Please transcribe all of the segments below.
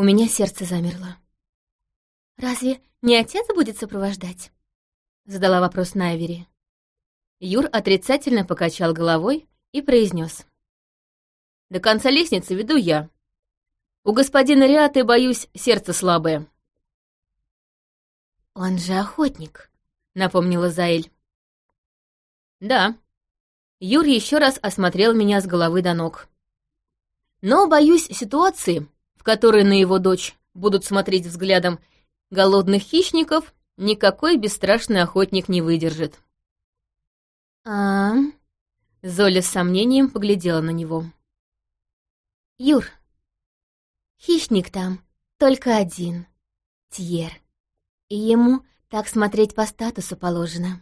У меня сердце замерло. «Разве не отец будет сопровождать?» — задала вопрос Найвери. Юр отрицательно покачал головой и произнес. «До конца лестницы веду я. У господина Риаты, боюсь, сердце слабое». «Он же охотник», — напомнила Заэль. «Да». Юр еще раз осмотрел меня с головы до ног. «Но, боюсь, ситуации, в которой на его дочь будут смотреть взглядом голодных хищников, никакой бесстрашный охотник не выдержит». «А...» Золя с сомнением поглядела на него. «Юр, хищник там только один, Тьер, и ему так смотреть по статусу положено».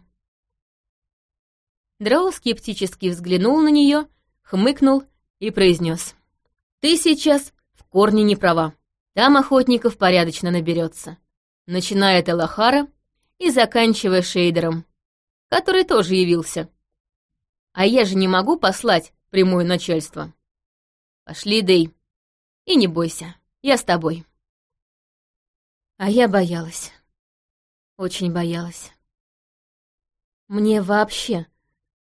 Дроу скептически взглянул на нее, хмыкнул и произнес. «Ты сейчас в корне не права. Там охотников порядочно наберется, начиная от Элахара и заканчивая Шейдером, который тоже явился. А я же не могу послать прямое начальство. Пошли, Дэй. И не бойся, я с тобой. А я боялась. Очень боялась. Мне вообще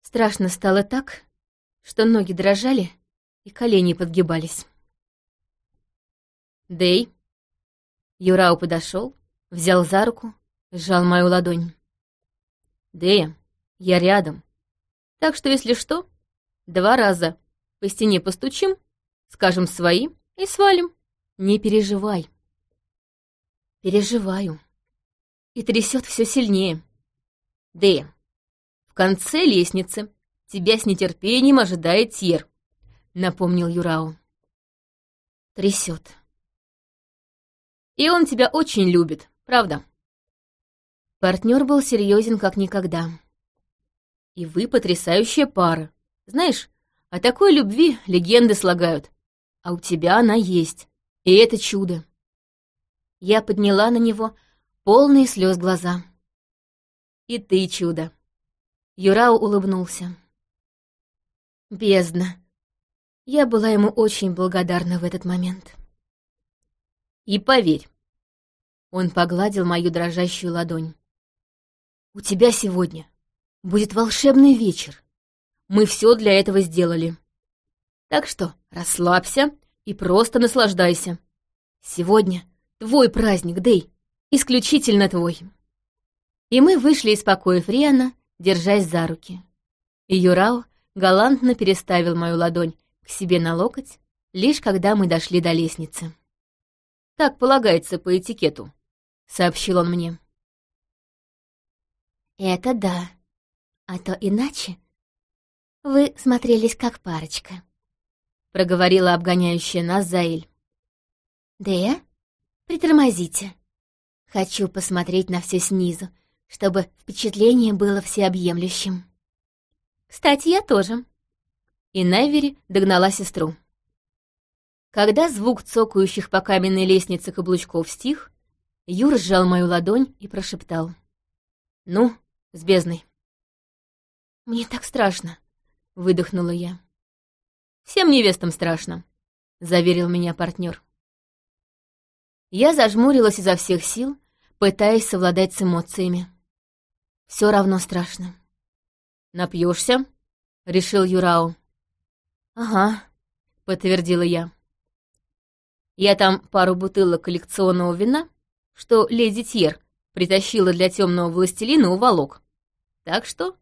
страшно стало так, что ноги дрожали и колени подгибались. Дэй. Юрау подошел, взял за руку, сжал мою ладонь. Дэя, я рядом. Так что, если что, два раза по стене постучим, скажем свои и свалим. Не переживай. Переживаю. И трясет все сильнее. Дэя, в конце лестницы тебя с нетерпением ожидает Тьер, напомнил Юрау. Трясет. И он тебя очень любит, правда? Партнер был серьезен как никогда. И вы потрясающая пара. Знаешь, о такой любви легенды слагают. А у тебя она есть. И это чудо. Я подняла на него полные слез глаза. И ты чудо. Юрау улыбнулся. Бездна. Я была ему очень благодарна в этот момент. И поверь, он погладил мою дрожащую ладонь. У тебя сегодня будет волшебный вечер. Мы все для этого сделали. Так что расслабься и просто наслаждайся. Сегодня твой праздник, Дэй, исключительно твой. И мы вышли из покоя Риана, держась за руки. И Юрау галантно переставил мою ладонь к себе на локоть, лишь когда мы дошли до лестницы. «Так полагается по этикету», — сообщил он мне. «Это да. А то иначе вы смотрелись как парочка», — проговорила обгоняющая нас Заэль. «Дея, притормозите. Хочу посмотреть на все снизу, чтобы впечатление было всеобъемлющим». «Кстати, я тоже». И Найвери догнала сестру. Когда звук цокающих по каменной лестнице каблучков стих, Юр сжал мою ладонь и прошептал. «Ну, с бездной. «Мне так страшно», — выдохнула я. «Всем невестам страшно», — заверил меня партнер. Я зажмурилась изо всех сил, пытаясь совладать с эмоциями. Все равно страшно. Напьешься? решил Юрау. «Ага», — подтвердила я. «Я там пару бутылок коллекционного вина, что леди Тьер притащила для темного властелина уволок. Так что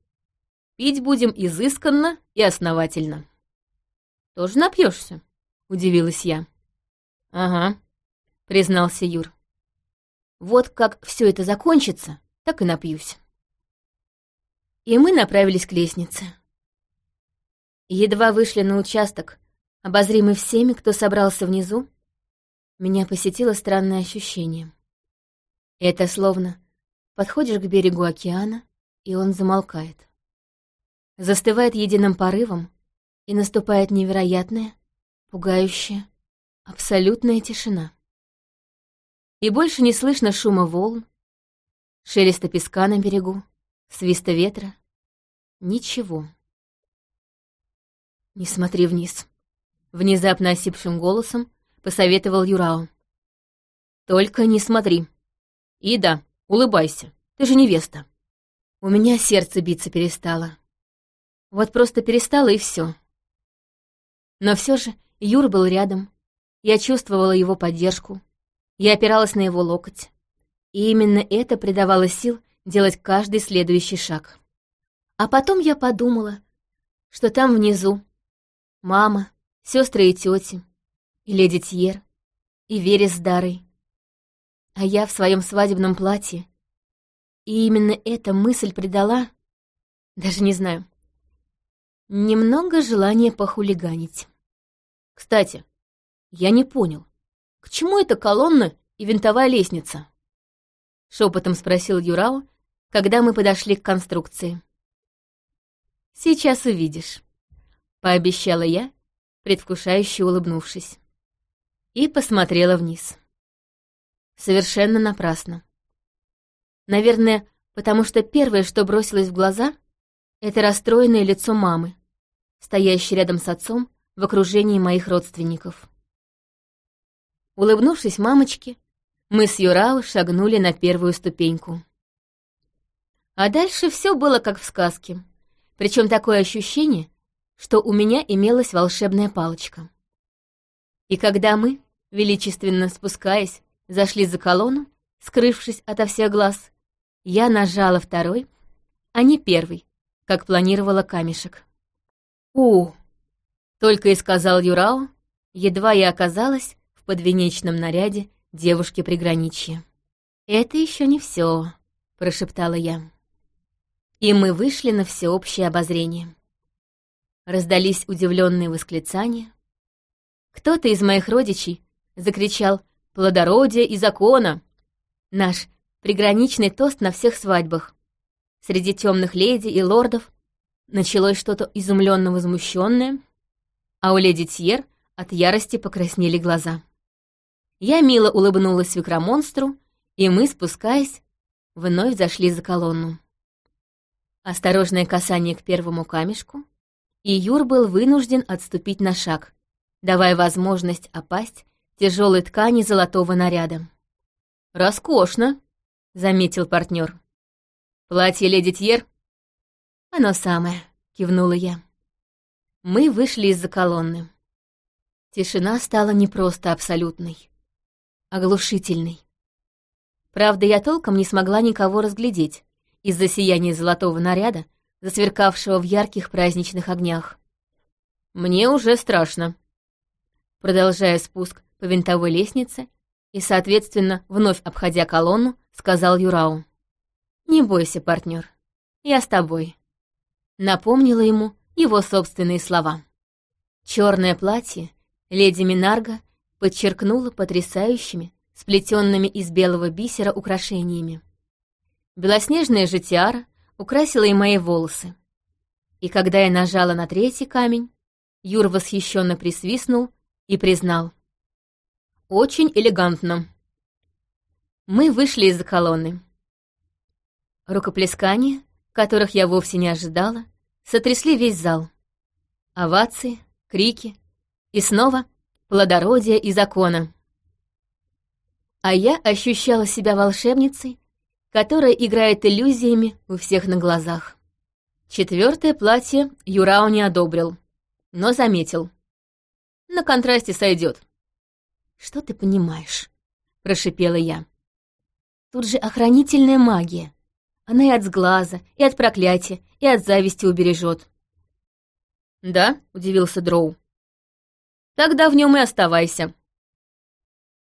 пить будем изысканно и основательно. Тоже напьешься? удивилась я. Ага, признался Юр. Вот как все это закончится, так и напьюсь. И мы направились к лестнице. Едва вышли на участок, обозримый всеми, кто собрался внизу, меня посетило странное ощущение. Это словно подходишь к берегу океана, и он замолкает. Застывает единым порывом, и наступает невероятная, пугающая, абсолютная тишина. И больше не слышно шума волн, шелеста песка на берегу, свиста ветра. Ничего. «Не смотри вниз», — внезапно осипшим голосом посоветовал Юрао. Только не смотри. И да, улыбайся, ты же невеста. У меня сердце биться перестало. Вот просто перестало и все. Но все же Юр был рядом. Я чувствовала его поддержку. Я опиралась на его локоть. И именно это придавало сил делать каждый следующий шаг. А потом я подумала, что там внизу мама, сестры и тети, и леди Тьер, и Верес с Дарой. А я в своем свадебном платье. И именно эта мысль придала, даже не знаю, немного желания похулиганить. Кстати, я не понял, к чему эта колонна и винтовая лестница? Шепотом спросил Юрао, когда мы подошли к конструкции. «Сейчас увидишь», — пообещала я, предвкушающе улыбнувшись. И посмотрела вниз. Совершенно напрасно. Наверное, потому что первое, что бросилось в глаза, это расстроенное лицо мамы, стоящей рядом с отцом в окружении моих родственников. Улыбнувшись мамочке, мы с Юрао шагнули на первую ступеньку. А дальше все было как в сказке. Причем такое ощущение, что у меня имелась волшебная палочка. И когда мы, величественно спускаясь, зашли за колонну, скрывшись ото всех глаз, я нажала второй, а не первый, как планировала камешек. «У!» — только и сказал Юрао, едва я оказалась в подвенечном наряде девушки приграничья. «Это еще не все», — прошептала я. И мы вышли на всеобщее обозрение. Раздались удивленные восклицания. Кто-то из моих родичей закричал «Плодородие и закона!» Наш приграничный тост на всех свадьбах. Среди темных леди и лордов началось что-то изумленно возмущенное, а у леди Тьер от ярости покраснели глаза. Я мило улыбнулась свекромонстру, и мы, спускаясь, вновь зашли за колонну. Осторожное касание к первому камешку, и Юр был вынужден отступить на шаг, давая возможность опасть тяжелой ткани золотого наряда. «Роскошно», — заметил партнер. «Платье леди Тьер?» «Оно самое», — кивнула я. Мы вышли из-за колонны. Тишина стала не просто абсолютной оглушительный. Правда, я толком не смогла никого разглядеть из-за сияния золотого наряда, засверкавшего в ярких праздничных огнях. «Мне уже страшно», продолжая спуск по винтовой лестнице и, соответственно, вновь обходя колонну, сказал Юрау. «Не бойся, партнер, я с тобой», напомнила ему его собственные слова. Черное платье леди Минарга подчеркнула потрясающими, сплетенными из белого бисера украшениями. Белоснежная же тиара украсила и мои волосы. И когда я нажала на третий камень, Юр восхищенно присвистнул и признал. «Очень элегантно». Мы вышли из-за колонны. Рукоплескания, которых я вовсе не ожидала, сотрясли весь зал. Овации, крики и снова плодородия и закона. А я ощущала себя волшебницей, которая играет иллюзиями у всех на глазах. Четвертое платье Юрао не одобрил, но заметил. На контрасте сойдет. «Что ты понимаешь?» — прошипела я. «Тут же охранительная магия. Она и от сглаза, и от проклятия, и от зависти убережет». «Да?» — удивился Дроу. Тогда в нем и оставайся.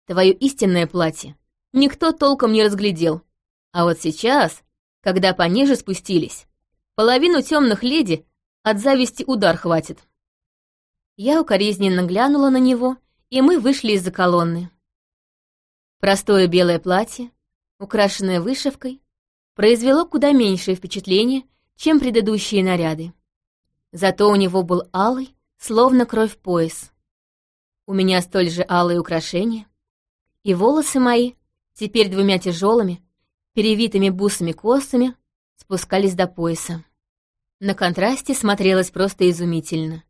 Твое истинное платье никто толком не разглядел. А вот сейчас, когда пониже спустились, половину темных леди от зависти удар хватит. Я укоризненно глянула на него, и мы вышли из-за колонны. Простое белое платье, украшенное вышивкой, произвело куда меньшее впечатление, чем предыдущие наряды. Зато у него был алый, словно кровь пояс. У меня столь же алые украшения. И волосы мои, теперь двумя тяжелыми, перевитыми бусами косами, спускались до пояса. На контрасте смотрелось просто изумительно.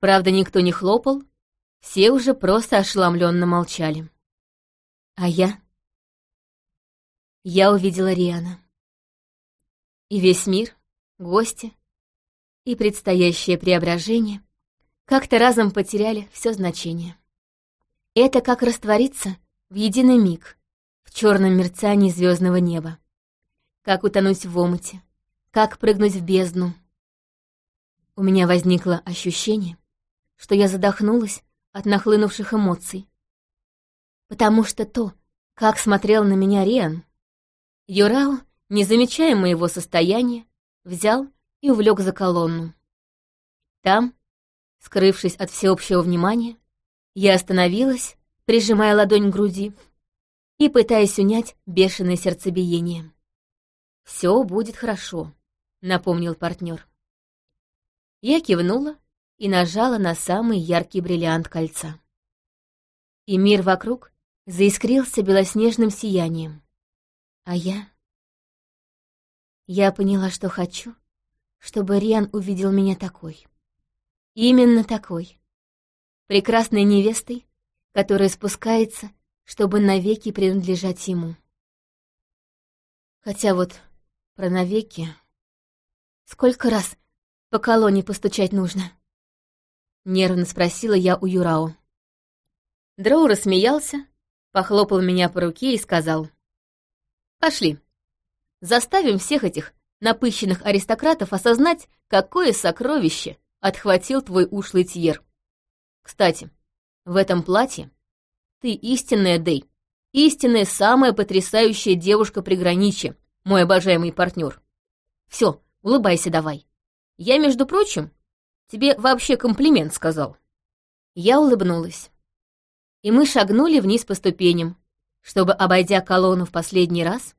Правда, никто не хлопал, все уже просто ошеломленно молчали. А я я увидела Риана. И весь мир, гости и предстоящее преображение как-то разом потеряли все значение. Это как раствориться в единый миг в черном мерцании звездного неба, как утонуть в омуте, как прыгнуть в бездну. У меня возникло ощущение, что я задохнулась от нахлынувших эмоций, потому что то, как смотрел на меня Риан, Юрао, не замечая моего состояния, взял и увлек за колонну. Там, скрывшись от всеобщего внимания, я остановилась, прижимая ладонь к груди и пытаясь унять бешеное сердцебиение. «Все будет хорошо», — напомнил партнер. Я кивнула и нажала на самый яркий бриллиант кольца. И мир вокруг заискрился белоснежным сиянием. А я... Я поняла, что хочу, чтобы Риан увидел меня такой. Именно такой. Прекрасной невестой, которая спускается, чтобы навеки принадлежать ему. Хотя вот про навеки... Сколько раз по колонне постучать нужно?» Нервно спросила я у Юрао. Дроу рассмеялся, похлопал меня по руке и сказал. «Пошли. Заставим всех этих напыщенных аристократов осознать, какое сокровище отхватил твой ушлый Тьер. Кстати, в этом платье ты истинная Дэй, истинная самая потрясающая девушка приграничья, мой обожаемый партнер. Все, улыбайся давай. Я, между прочим, тебе вообще комплимент сказал». Я улыбнулась. И мы шагнули вниз по ступеням, чтобы, обойдя колонну в последний раз,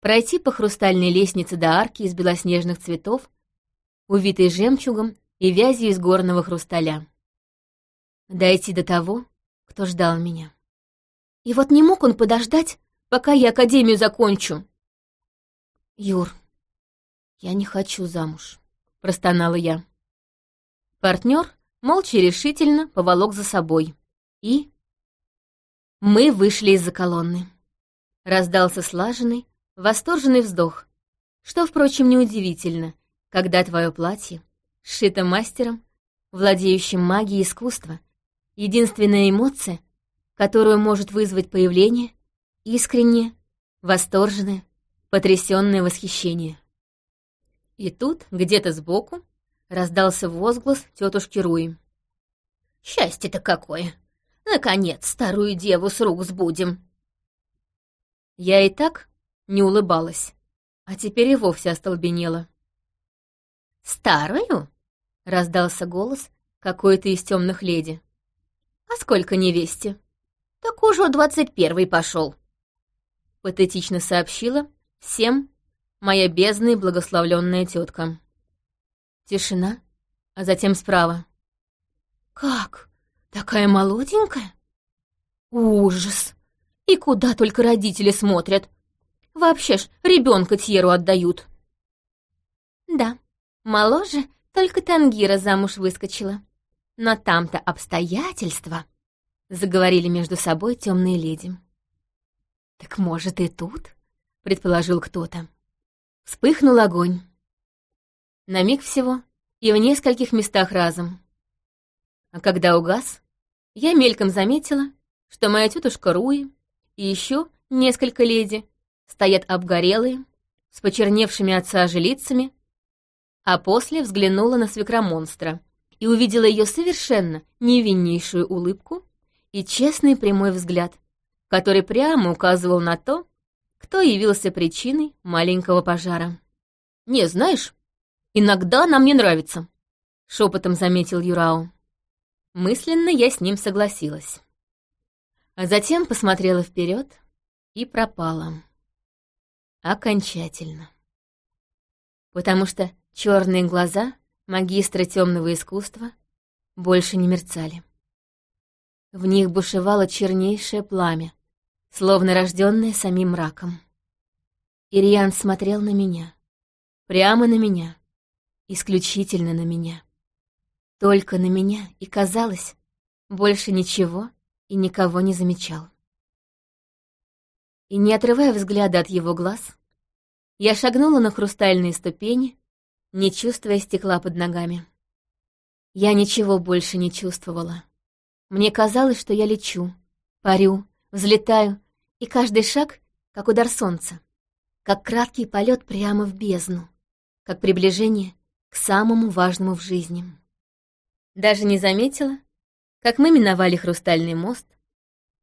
пройти по хрустальной лестнице до арки из белоснежных цветов, увитой жемчугом и вязью из горного хрусталя. Дойти до того, кто ждал меня. И вот не мог он подождать, пока я академию закончу. Юр, я не хочу замуж простонала я. Партнер молча решительно поволок за собой. И... Мы вышли из-за колонны. Раздался слаженный, восторженный вздох, что, впрочем, неудивительно, когда твое платье сшито мастером, владеющим магией искусства, единственная эмоция, которую может вызвать появление, искреннее, восторженное, потрясенное восхищение. И тут, где-то сбоку, раздался возглас тетушки Руи. «Счастье-то какое! Наконец, старую деву с рук сбудем!» Я и так не улыбалась, а теперь и вовсе остолбенела. «Старую?» — раздался голос какой-то из темных леди. «А сколько невесте?» «Так уже двадцать первый пошел», — патетично сообщила всем моя бездна и благословленная тетка. Тишина, а затем справа. «Как? Такая молоденькая? Ужас! И куда только родители смотрят? Вообще ж ребенка Тьеру отдают!» «Да, моложе только Тангира замуж выскочила. Но там-то обстоятельства!» — заговорили между собой темные леди. «Так может и тут?» — предположил кто-то. Вспыхнул огонь. На миг всего и в нескольких местах разом. А когда угас, я мельком заметила, что моя тетушка Руи и еще несколько леди стоят обгорелые, с почерневшими от сажи лицами, а после взглянула на свекромонстра и увидела ее совершенно невиннейшую улыбку и честный прямой взгляд, который прямо указывал на то, кто явился причиной маленького пожара. «Не, знаешь, иногда нам не нравится», — шепотом заметил Юрао. Мысленно я с ним согласилась. А затем посмотрела вперед и пропала. Окончательно. Потому что черные глаза магистра темного искусства больше не мерцали. В них бушевало чернейшее пламя, словно рожденная самим мраком. Ириан смотрел на меня, прямо на меня, исключительно на меня. Только на меня, и казалось, больше ничего и никого не замечал. И, не отрывая взгляда от его глаз, я шагнула на хрустальные ступени, не чувствуя стекла под ногами. Я ничего больше не чувствовала. Мне казалось, что я лечу, парю, взлетаю, и каждый шаг — как удар солнца, как краткий полет прямо в бездну, как приближение к самому важному в жизни. Даже не заметила, как мы миновали хрустальный мост,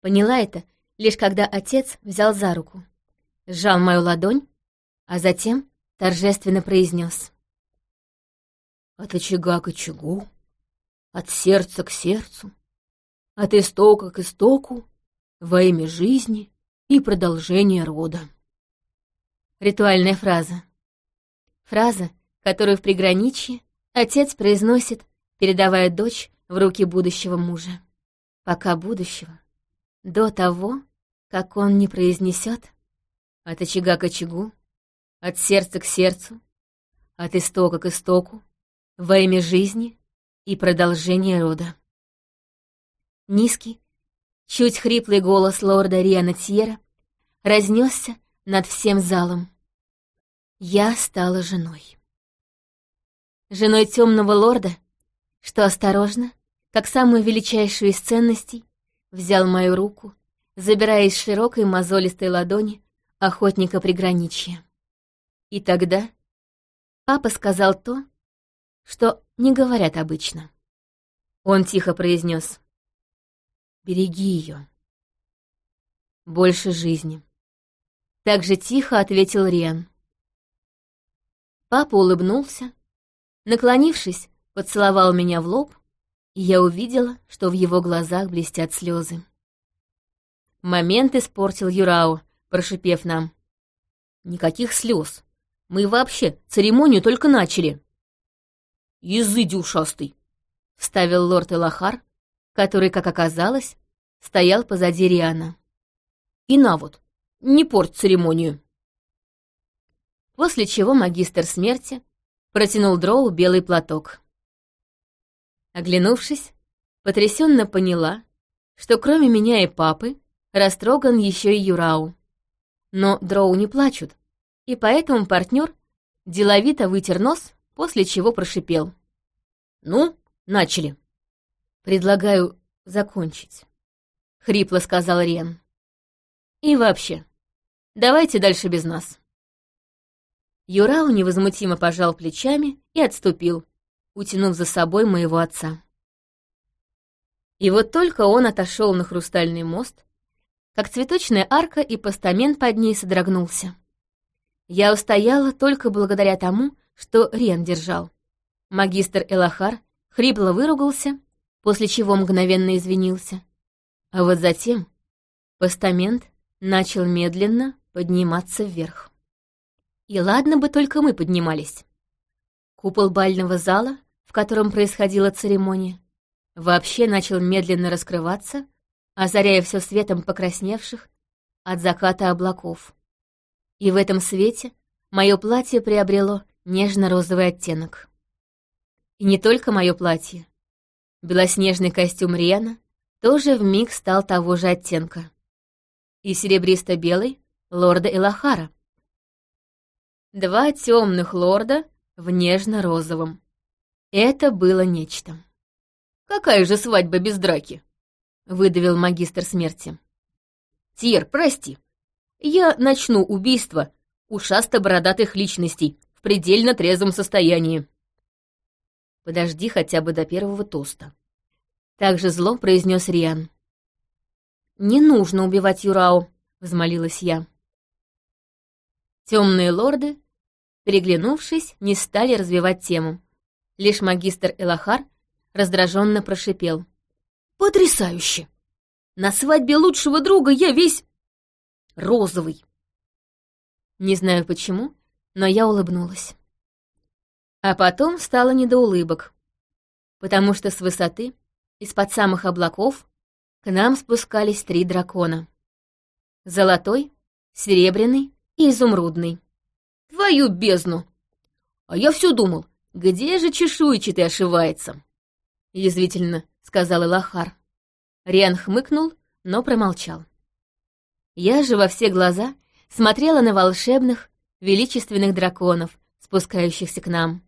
поняла это лишь когда отец взял за руку, сжал мою ладонь, а затем торжественно произнес. «От очага к очагу, от сердца к сердцу, от истока к истоку, во имя жизни и продолжения рода». Ритуальная фраза. Фраза, которую в приграничье отец произносит, передавая дочь в руки будущего мужа. Пока будущего. До того, как он не произнесет от очага к очагу, от сердца к сердцу, от истока к истоку, во имя жизни и продолжения рода. Низкий, чуть хриплый голос лорда Риана Тьера разнесся над всем залом. Я стала женой. Женой темного лорда, что осторожно, как самую величайшую из ценностей, взял мою руку, забирая из широкой мозолистой ладони охотника приграничья. И тогда папа сказал то, что не говорят обычно. Он тихо произнес: «Береги ее. Больше жизни». Так же тихо ответил Риан. Папа улыбнулся, наклонившись, поцеловал меня в лоб, и я увидела, что в его глазах блестят слезы. Момент испортил Юрау, прошипев нам. «Никаких слез. Мы вообще церемонию только начали. Языди ушастый, вставил лорд Элахар, который, как оказалось, стоял позади Риана. И на вот, не порть церемонию. После чего магистр смерти протянул Дроу белый платок. Оглянувшись, потрясенно поняла, что кроме меня и папы растроган еще и Юрау. Но Дроу не плачут, и поэтому партнер деловито вытер нос, после чего прошипел. «Ну, начали». «Предлагаю закончить», — хрипло сказал Рен. «И вообще, давайте дальше без нас». Юрау невозмутимо пожал плечами и отступил, утянув за собой моего отца. И вот только он отошел на хрустальный мост, как цветочная арка и постамент под ней содрогнулся. Я устояла только благодаря тому, что Рен держал. Магистр Элахар хрипло выругался, после чего мгновенно извинился. А вот затем постамент начал медленно подниматься вверх. И ладно бы только мы поднимались. Купол бального зала, в котором происходила церемония, вообще начал медленно раскрываться, озаряя все светом покрасневших от заката облаков и в этом свете мое платье приобрело нежно-розовый оттенок. И не только мое платье. Белоснежный костюм Риана тоже вмиг стал того же оттенка. И серебристо-белый — лорда Элахара. Два темных лорда в нежно-розовом. Это было нечто. «Какая же свадьба без драки?» — выдавил магистр смерти. «Тир, прости, я начну убийство ушасто-бородатых личностей в предельно трезвом состоянии. Подожди хотя бы до первого тоста. Так же зло произнес Риан. «Не нужно убивать Юрао», — взмолилась я. Темные лорды, переглянувшись, не стали развивать тему. Лишь магистр Элахар раздраженно прошипел. «Потрясающе! На свадьбе лучшего друга я весь розовый. Не знаю почему, но я улыбнулась. А потом стало не до улыбок, потому что с высоты, из-под самых облаков, к нам спускались три дракона. Золотой, серебряный и изумрудный. Твою бездну! А я все думал, где же чешуйчатый ошивается? Язвительно сказал Элахар. Риан хмыкнул, но промолчал. Я же во все глаза смотрела на волшебных, величественных драконов, спускающихся к нам.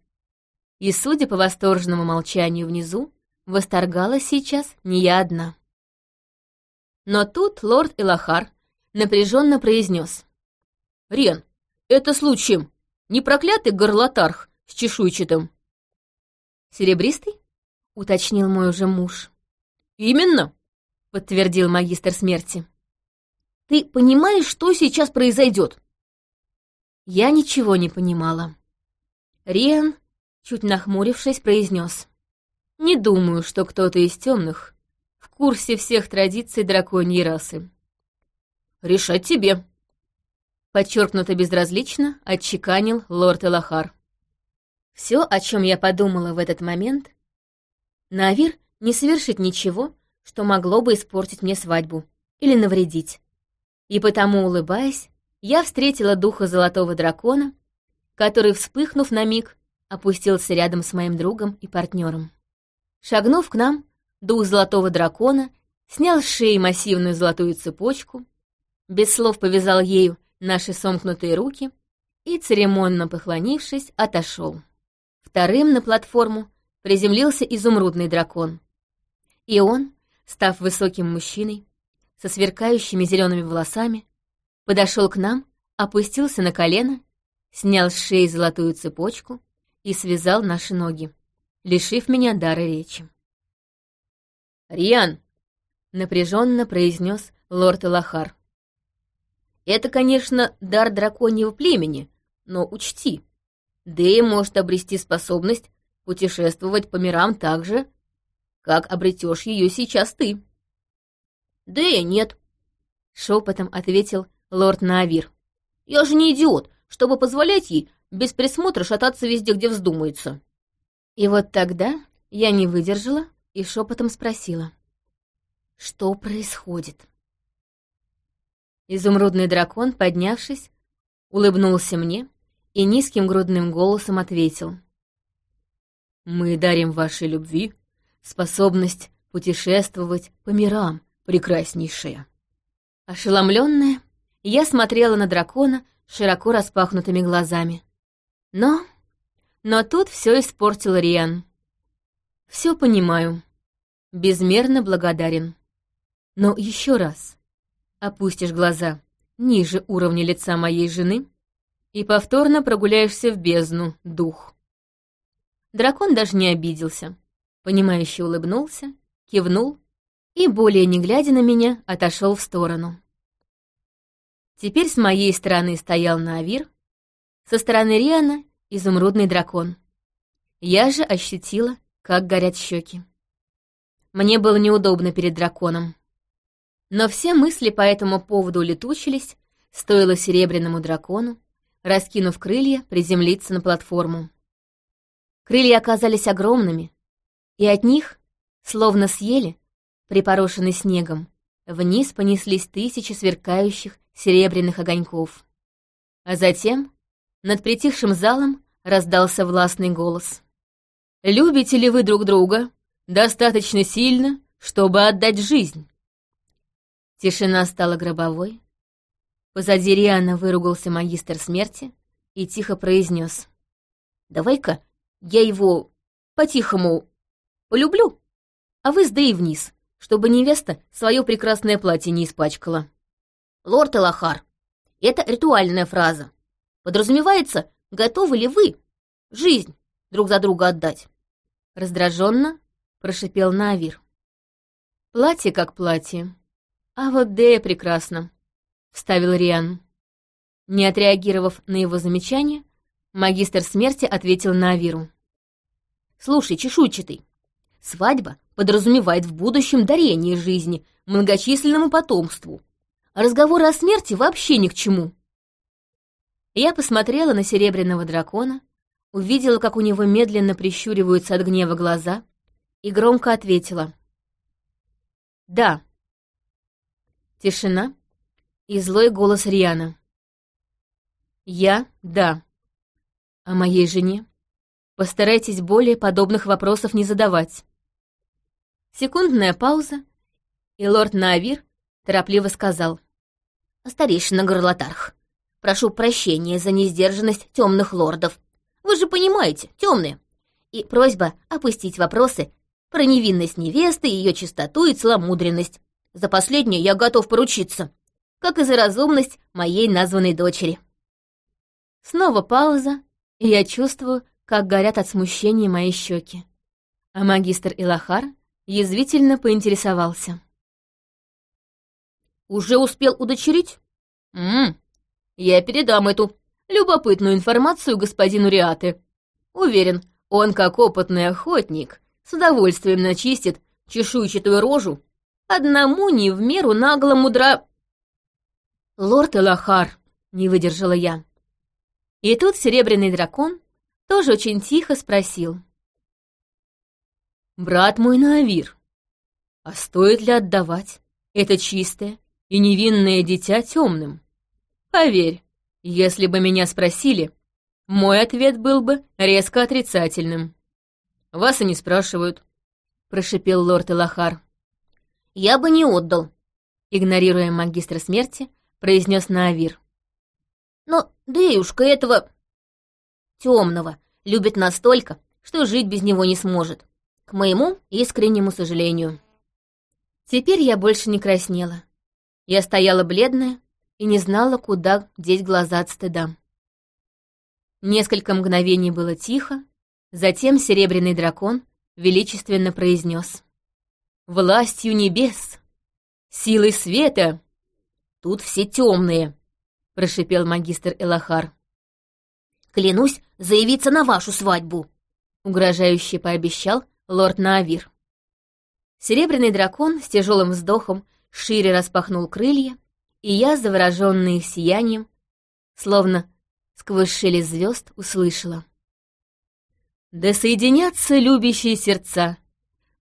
И, судя по восторженному молчанию внизу, восторгалась сейчас не я одна. Но тут лорд Элахар напряженно произнес. «Рен, это случаем не проклятый горлотарх с чешуйчатым?» «Серебристый?» — уточнил мой уже муж. «Именно!» — подтвердил магистр смерти. «Ты понимаешь, что сейчас произойдет?» Я ничего не понимала. Риан, чуть нахмурившись, произнес. «Не думаю, что кто-то из темных в курсе всех традиций драконьей расы». «Решать тебе», — подчеркнуто безразлично отчеканил лорд Элахар. Все, о чем я подумала в этот момент, Навир не совершит ничего, что могло бы испортить мне свадьбу или навредить. И потому, улыбаясь, я встретила духа золотого дракона, который, вспыхнув на миг, опустился рядом с моим другом и партнером. Шагнув к нам, дух золотого дракона снял с шеи массивную золотую цепочку, без слов повязал ею наши сомкнутые руки и, церемонно поклонившись, отошел. Вторым на платформу приземлился изумрудный дракон. И он, став высоким мужчиной, со сверкающими зелеными волосами, подошел к нам, опустился на колено, снял с шеи золотую цепочку и связал наши ноги, лишив меня дара речи. «Риан!» — напряженно произнес лорд Элахар. «Это, конечно, дар драконьего племени, но учти, Дэя может обрести способность путешествовать по мирам так же, как обретешь ее сейчас ты». «Дэя нет», — шепотом ответил лорд Наавир. «Я же не идиот, чтобы позволять ей без присмотра шататься везде, где вздумается». И вот тогда я не выдержала и шепотом спросила. «Что происходит?» Изумрудный дракон, поднявшись, улыбнулся мне и низким грудным голосом ответил. «Мы дарим вашей любви способность путешествовать по мирам, прекраснейшая». Ошеломленная, я смотрела на дракона широко распахнутыми глазами. Но... Но тут все испортил Риан. Все понимаю. Безмерно благодарен. Но еще раз. Опустишь глаза ниже уровня лица моей жены и повторно прогуляешься в бездну, дух. Дракон даже не обиделся. Понимающе улыбнулся, кивнул и, более не глядя на меня, отошел в сторону. Теперь с моей стороны стоял Наавир, со стороны Риана — изумрудный дракон. Я же ощутила, как горят щеки. Мне было неудобно перед драконом. Но все мысли по этому поводу улетучились, стоило серебряному дракону, раскинув крылья, приземлиться на платформу. Крылья оказались огромными, и от них, словно съели, припорошенный снегом, вниз понеслись тысячи сверкающих серебряных огоньков. А затем над притихшим залом раздался властный голос. «Любите ли вы друг друга достаточно сильно, чтобы отдать жизнь?» Тишина стала гробовой. Позади Риана выругался магистр смерти и тихо произнес. «Давай-ка я его по-тихому полюблю, а вы сдай вниз, чтобы невеста свое прекрасное платье не испачкала». «Лорд Элахар, это ритуальная фраза. Подразумевается, готовы ли вы жизнь друг за друга отдать?» Раздраженно прошипел Навир. «Платье как платье. А вот Дея прекрасно», — вставил Риан. Не отреагировав на его замечание, магистр смерти ответил Навиру. «Слушай, чешуйчатый, свадьба подразумевает в будущем дарение жизни многочисленному потомству, разговоры о смерти вообще ни к чему. Я посмотрела на серебряного дракона, увидела, как у него медленно прищуриваются от гнева глаза, и громко ответила. «Да». Тишина и злой голос Риана. «Я — да. А моей жене постарайтесь более подобных вопросов не задавать». Секундная пауза, и лорд Наавир торопливо сказал. старейшина Горлотарх. Прошу прощения за несдержанность темных лордов. Вы же понимаете, темные. И просьба опустить вопросы про невинность невесты, ее чистоту и целомудренность. За последнее я готов поручиться, как и за разумность моей названной дочери. Снова пауза, и я чувствую, как горят от смущения мои щеки. А магистр Илахар язвительно поинтересовался. «Уже успел удочерить? Ммм, я передам эту любопытную информацию господину Риаты. Уверен, он, как опытный охотник, с удовольствием начистит чешуйчатую рожу одному не в меру наглому дра...» «Лорд Элахар», — не выдержала я. И тут серебряный дракон тоже очень тихо спросил. «Брат мой Наавир, а стоит ли отдавать это чистое и невинное дитя темным? Поверь, если бы меня спросили, мой ответ был бы резко отрицательным. Вас и не спрашивают», — прошипел лорд Элахар. «Я бы не отдал», — игнорируя магистра смерти, произнес Наавир. Но Дэюшка этого... темного любит настолько, что жить без него не сможет. К моему искреннему сожалению. Теперь я больше не краснела. Я стояла бледная и не знала, куда деть глаза от стыда. Несколько мгновений было тихо, затем серебряный дракон величественно произнес. «Властью небес! Силой света! Тут все темные!» — прошипел магистр Элахар. «Клянусь заявиться на вашу свадьбу!» — угрожающе пообещал лорд Наавир. Серебряный дракон с тяжелым вздохом шире распахнул крылья, и я, завороженная их сиянием, словно сквозь шелест звезд, услышала. «Да соединятся любящие сердца,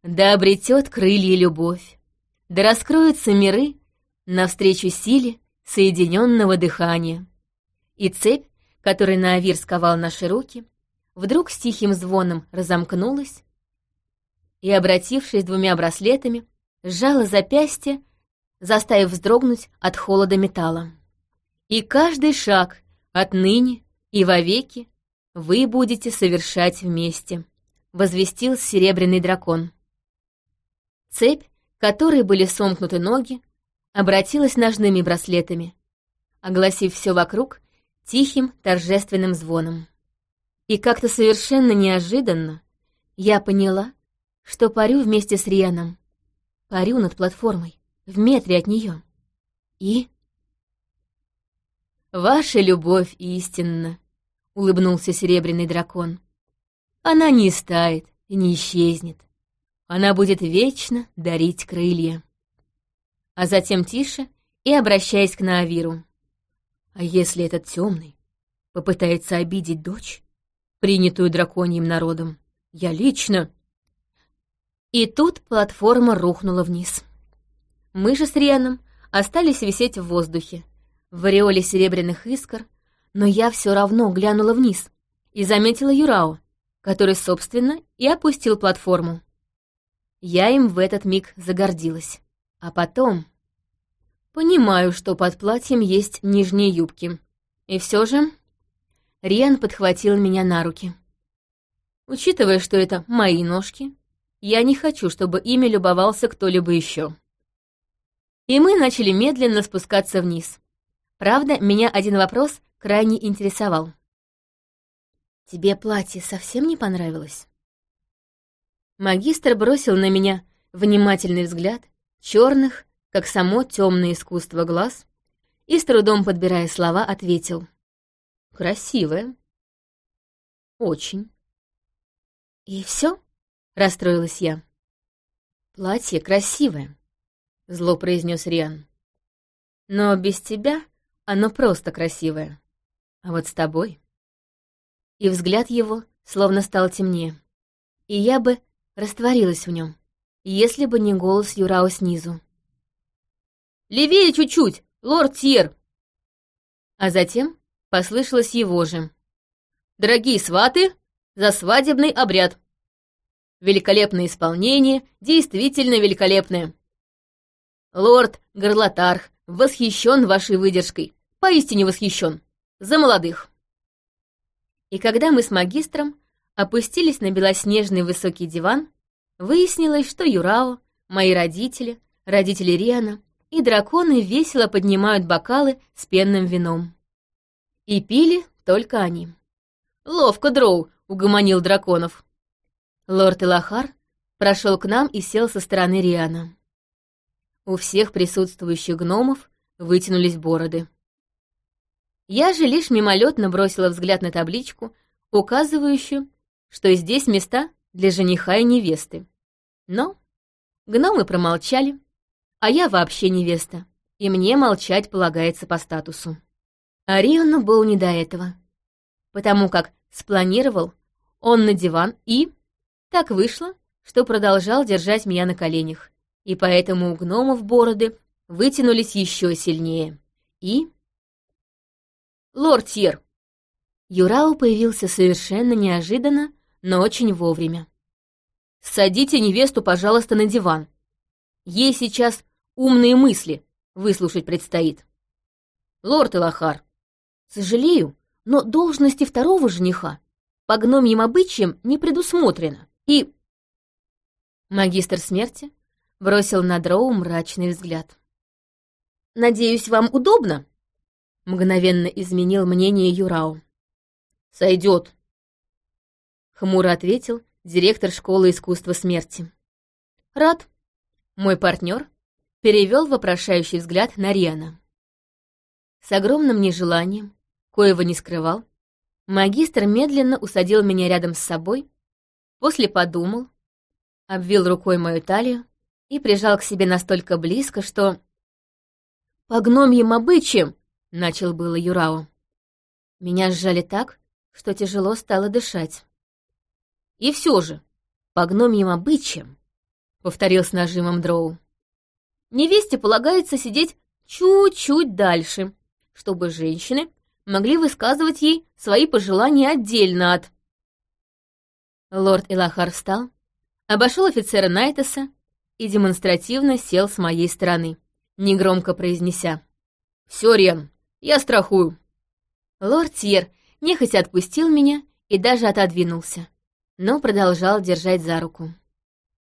да обретет крылья любовь, да раскроются миры навстречу силе соединенного дыхания. И цепь, которой Наавир сковал наши руки, вдруг с тихим звоном разомкнулась и, обратившись двумя браслетами, сжала запястье, заставив вздрогнуть от холода металла. И каждый шаг отныне и вовеки вы будете совершать вместе, возвестил серебряный дракон. Цепь, которой были сомкнуты ноги, обратилась ножными браслетами, огласив все вокруг тихим торжественным звоном. И как-то совершенно неожиданно я поняла, что парю вместе с Рианом. Парю над платформой, в метре от нее. И... «Ваша любовь истинна», — улыбнулся серебряный дракон. «Она не стает и не исчезнет. Она будет вечно дарить крылья» а затем тише и обращаясь к Наавиру. А если этот темный попытается обидеть дочь, принятую драконьим народом, я лично... И тут платформа рухнула вниз. Мы же с Рианом остались висеть в воздухе, в ореоле серебряных искр, но я все равно глянула вниз и заметила Юрао, который, собственно, и опустил платформу. Я им в этот миг загордилась. А потом... Понимаю, что под платьем есть нижние юбки. И все же... Риан подхватил меня на руки. Учитывая, что это мои ножки, я не хочу, чтобы ими любовался кто-либо еще. И мы начали медленно спускаться вниз. Правда, меня один вопрос крайне интересовал. «Тебе платье совсем не понравилось?» Магистр бросил на меня внимательный взгляд черных, как само темное искусство глаз, и с трудом подбирая слова, ответил. «Красивая. Очень». «И все? расстроилась я. «Платье красивое», — зло произнес Риан. «Но без тебя оно просто красивое. А вот с тобой...» И взгляд его словно стал темнее. И я бы растворилась в нем если бы не голос Юрао снизу. «Левее чуть-чуть, лорд Тьер!» А затем послышалось его же. «Дорогие сваты, за свадебный обряд!» Великолепное исполнение, действительно великолепное. Лорд Горлотарх восхищен вашей выдержкой, поистине восхищен. За молодых. И когда мы с магистром опустились на белоснежный высокий диван, выяснилось, что Юрао, мои родители, родители Риана и драконы весело поднимают бокалы с пенным вином. И пили только они. Ловко Дроу угомонил драконов. Лорд Илахар прошел к нам и сел со стороны Риана. У всех присутствующих гномов вытянулись бороды. Я же лишь мимолетно бросила взгляд на табличку, указывающую, что здесь места для жениха и невесты. Но гномы промолчали, а я вообще невеста, и мне молчать полагается по статусу. Ариону был не до этого, потому как спланировал он на диван и... Так вышло, что продолжал держать меня на коленях, и поэтому у гномов бороды вытянулись еще сильнее. И... «Лорд Тьер!» Юрау появился совершенно неожиданно, но очень вовремя. «Садите невесту, пожалуйста, на диван. Ей сейчас умные мысли выслушать предстоит. Лорд Элахар, сожалею, но должности второго жениха по гномьим обычаям не предусмотрено, и...» Магистр смерти бросил на Дроу мрачный взгляд. «Надеюсь, вам удобно?» — мгновенно изменил мнение Юрау. «Сойдет», — хмуро ответил директор школы искусства смерти. «Рад». Мой партнер перевел вопрошающий взгляд на Риана. С огромным нежеланием, коего не скрывал, магистр медленно усадил меня рядом с собой, после подумал, обвил рукой мою талию и прижал к себе настолько близко, что... «По гномьим обычаям!» — начал было Юрао. Меня сжали так, что тяжело стало дышать. «И все же, по гномьим обычаям!» — повторил с нажимом Дроу. «Невесте полагается сидеть чуть-чуть дальше, чтобы женщины могли высказывать ей свои пожелания отдельно от...» Лорд Элахар встал, обошел офицера Найтеса и демонстративно сел с моей стороны, негромко произнеся. «Все, Рен, я страхую». Лорд Тьер нехотя отпустил меня и даже отодвинулся, но продолжал держать за руку.